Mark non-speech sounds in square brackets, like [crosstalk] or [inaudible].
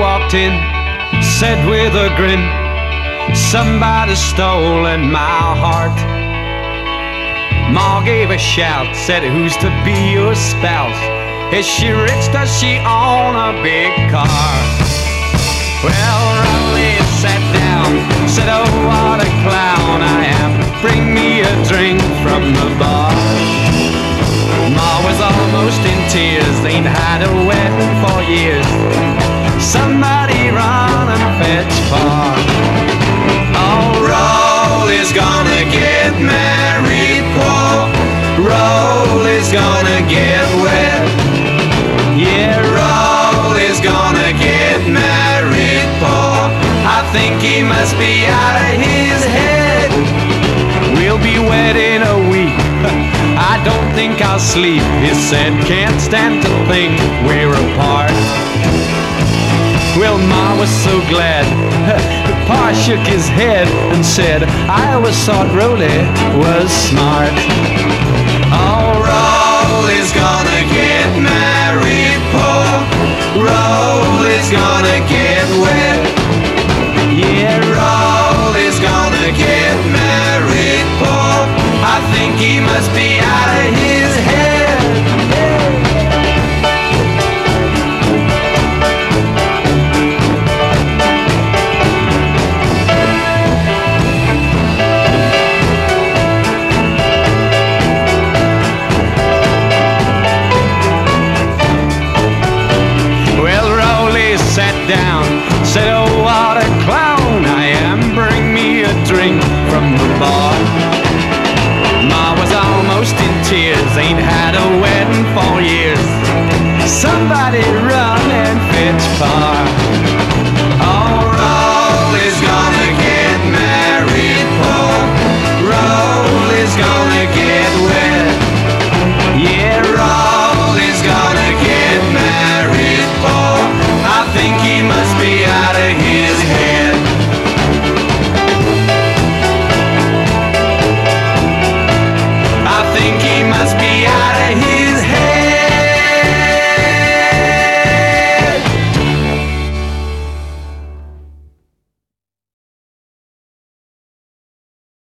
walked in, said with a grin, Somebody stolen my heart. Ma gave a shout, said, Who's to be your spouse? Is she rich? Does she own a big car? Well, Riley sat down, said, Oh, what a clown I am. Bring me a drink from the bar. Ma was almost in tears, ain't had a wedding for years. Gonna get wet. Yeah, Roll gonna get married, Paul. I think he must be out of his head. We'll be wed in a week. [laughs] I don't think I'll sleep, he said. Can't stand to think we're apart. Well, Ma was so glad. [laughs] Pa shook his head and said, I always thought Rolly was smart. Gonna get. Down, said, Oh, what a clown I am. Bring me a drink from the bar. Ma was almost in tears, ain't had a wedding